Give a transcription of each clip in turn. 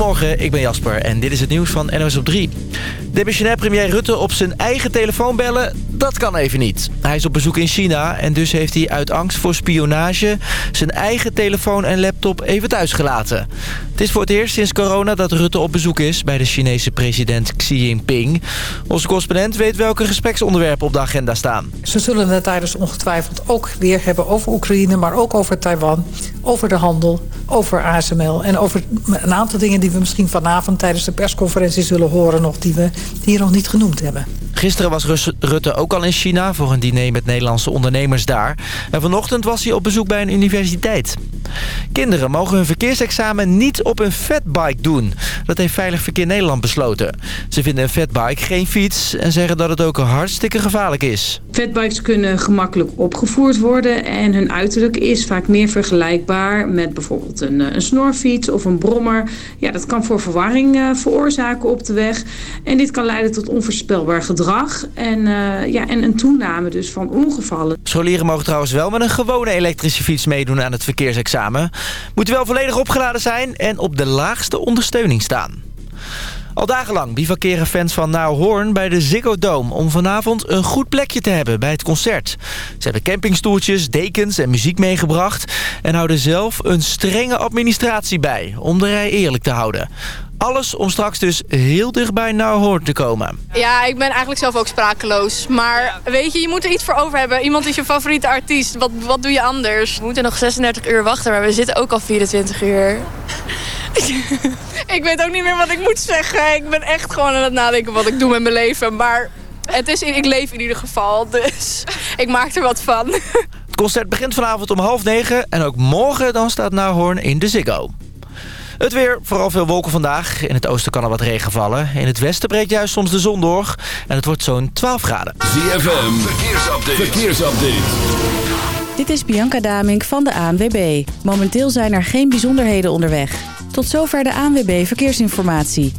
Goedemorgen, ik ben Jasper en dit is het nieuws van NOS op 3. Demissionair premier Rutte op zijn eigen telefoon bellen, dat kan even niet. Hij is op bezoek in China en dus heeft hij uit angst voor spionage... zijn eigen telefoon en laptop even thuis gelaten. Het is voor het eerst sinds corona dat Rutte op bezoek is... bij de Chinese president Xi Jinping. Onze correspondent weet welke gespreksonderwerpen op de agenda staan. Ze zullen het tijdens ongetwijfeld ook weer hebben over Oekraïne... maar ook over Taiwan, over de handel, over ASML... en over een aantal dingen die we misschien vanavond tijdens de persconferentie zullen horen... nog die we hier nog niet genoemd hebben. Gisteren was Rutte ook al in China voor een diner met Nederlandse ondernemers daar. En vanochtend was hij op bezoek bij een universiteit. Kinderen mogen hun verkeersexamen niet op een fatbike doen. Dat heeft Veilig Verkeer Nederland besloten. Ze vinden een fatbike geen fiets en zeggen dat het ook hartstikke gevaarlijk is. Fatbikes kunnen gemakkelijk opgevoerd worden en hun uiterlijk is vaak meer vergelijkbaar met bijvoorbeeld een, een snorfiets of een brommer. Ja, dat kan voor verwarring uh, veroorzaken op de weg en dit kan leiden tot onvoorspelbaar gedrag en, uh, ja, en een toename dus van ongevallen. Scholieren mogen trouwens wel met een gewone elektrische fiets meedoen aan het verkeersexamen. Moet wel volledig opgeladen zijn en op de laagste ondersteuning staan. Al dagenlang bivakeren fans van Now Horn bij de Ziggo Dome... om vanavond een goed plekje te hebben bij het concert. Ze hebben campingstoeltjes, dekens en muziek meegebracht... en houden zelf een strenge administratie bij om de rij eerlijk te houden. Alles om straks dus heel dichtbij Horn te komen. Ja, ik ben eigenlijk zelf ook sprakeloos. Maar weet je, je moet er iets voor over hebben. Iemand is je favoriete artiest. Wat, wat doe je anders? We moeten nog 36 uur wachten, maar we zitten ook al 24 uur. ik weet ook niet meer wat ik moet zeggen. Ik ben echt gewoon aan het nadenken wat ik doe met mijn leven. Maar het is, ik leef in ieder geval, dus ik maak er wat van. Het concert begint vanavond om half negen. En ook morgen dan staat Nahorn in de Ziggo. Het weer, vooral veel wolken vandaag. In het oosten kan er wat regen vallen. In het westen breekt juist soms de zon door. En het wordt zo'n 12 graden. ZFM, verkeersupdate. verkeersupdate. Dit is Bianca Damink van de ANWB. Momenteel zijn er geen bijzonderheden onderweg. Tot zover de ANWB Verkeersinformatie.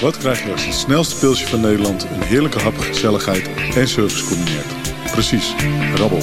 Wat krijg je als het snelste pilsje van Nederland... een heerlijke hap, gezelligheid en service combineert? Precies, rabbel.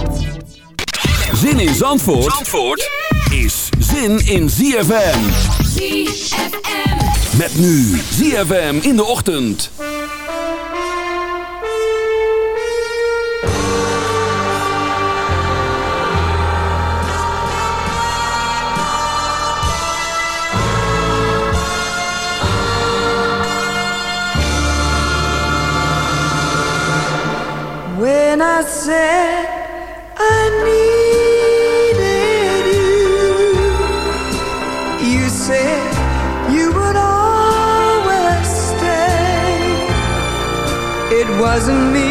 Zin in Zandvoort, Zandvoort is zin in ZFM. ZFM. Met nu ZFM in de ochtend. When I said wasn't me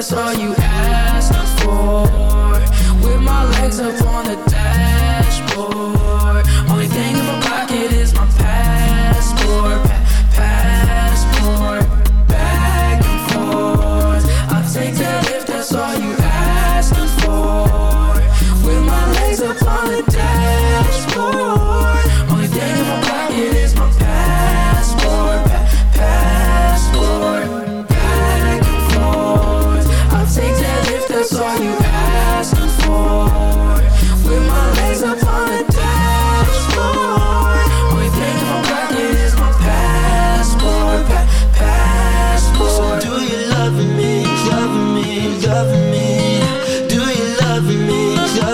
that's all you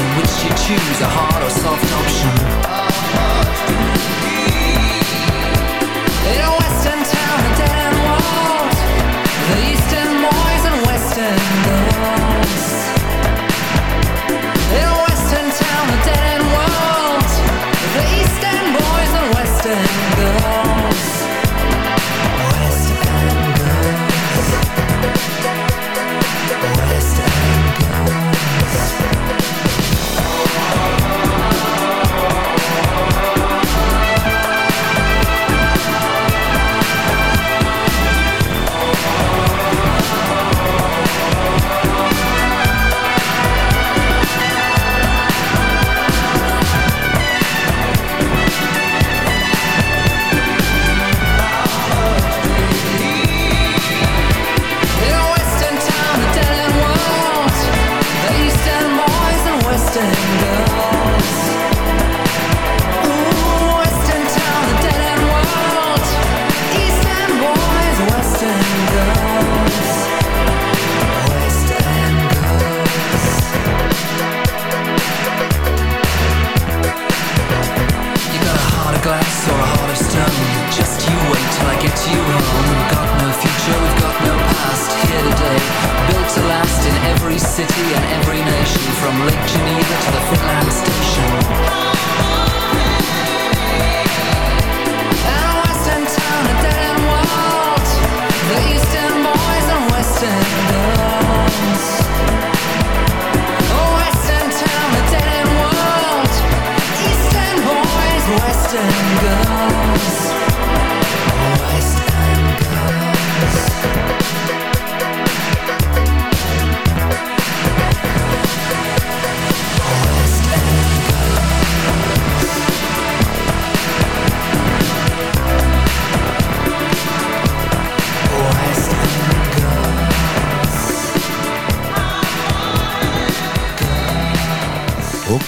in which you choose a hard or soft option.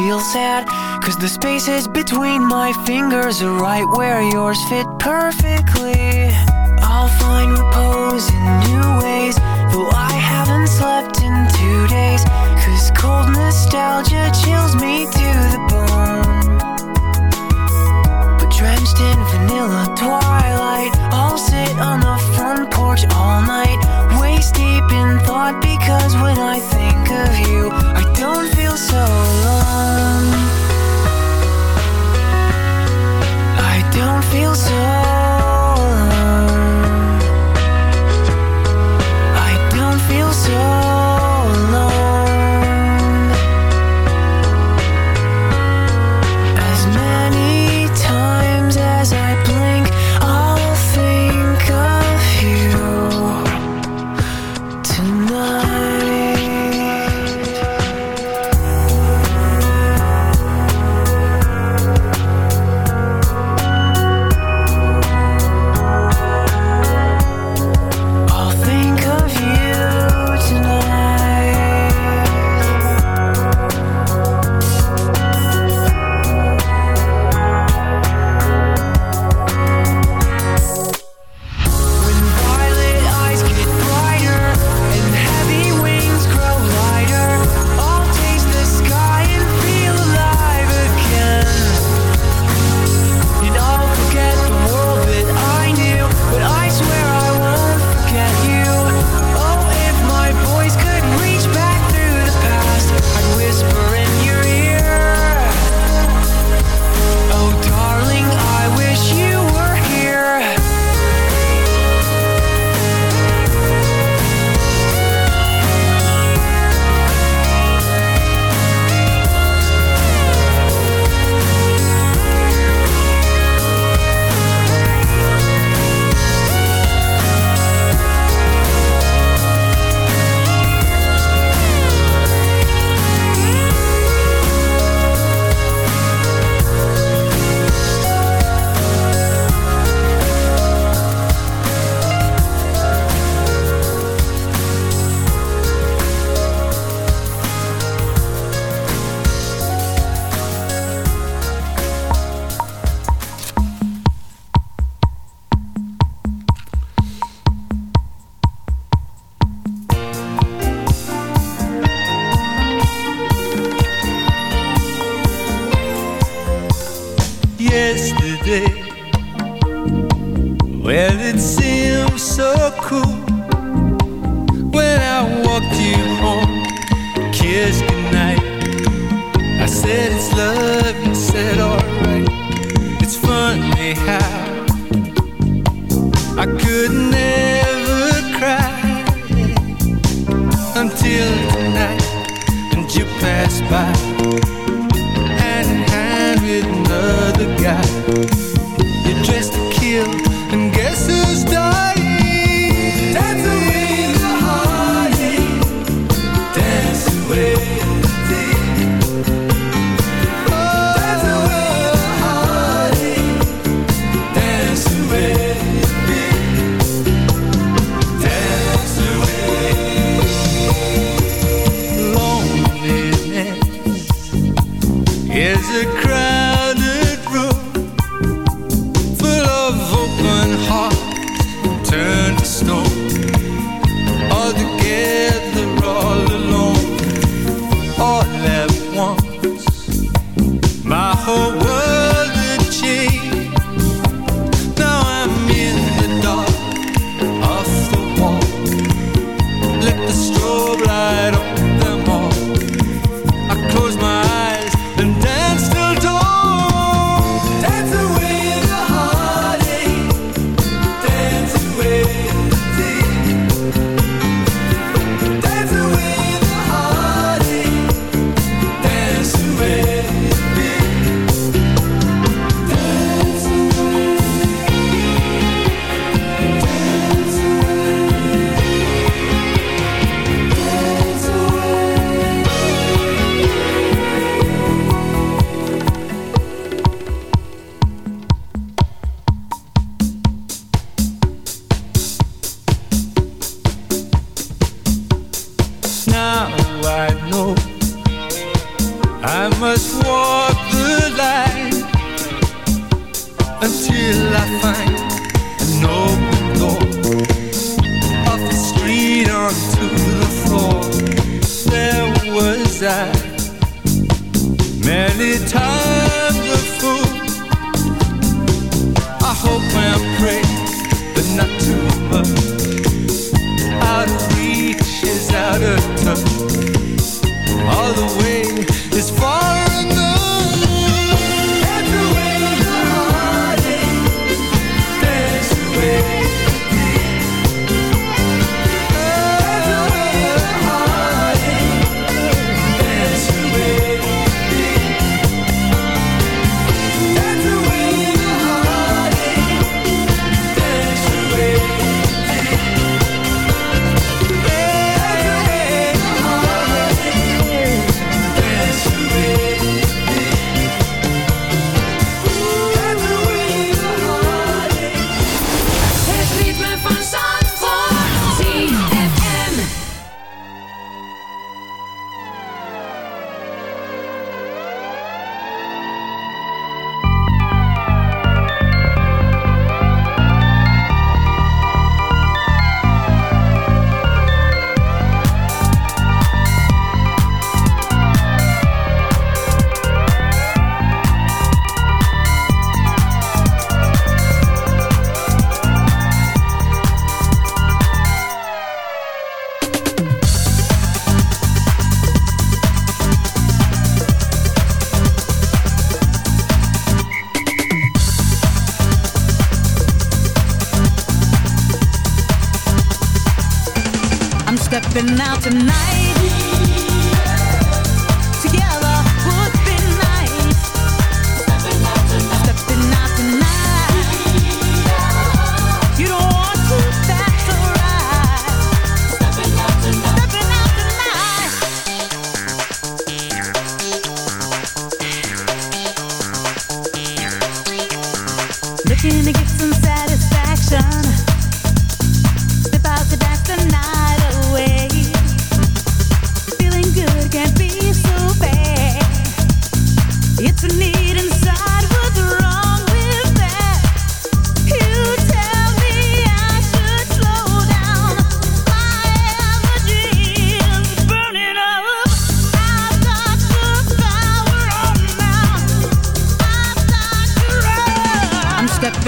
feel sad Cause the spaces between my fingers are right where yours fit perfectly. I'll find repose in new ways Though I haven't slept in two days Cause cold nostalgia chills me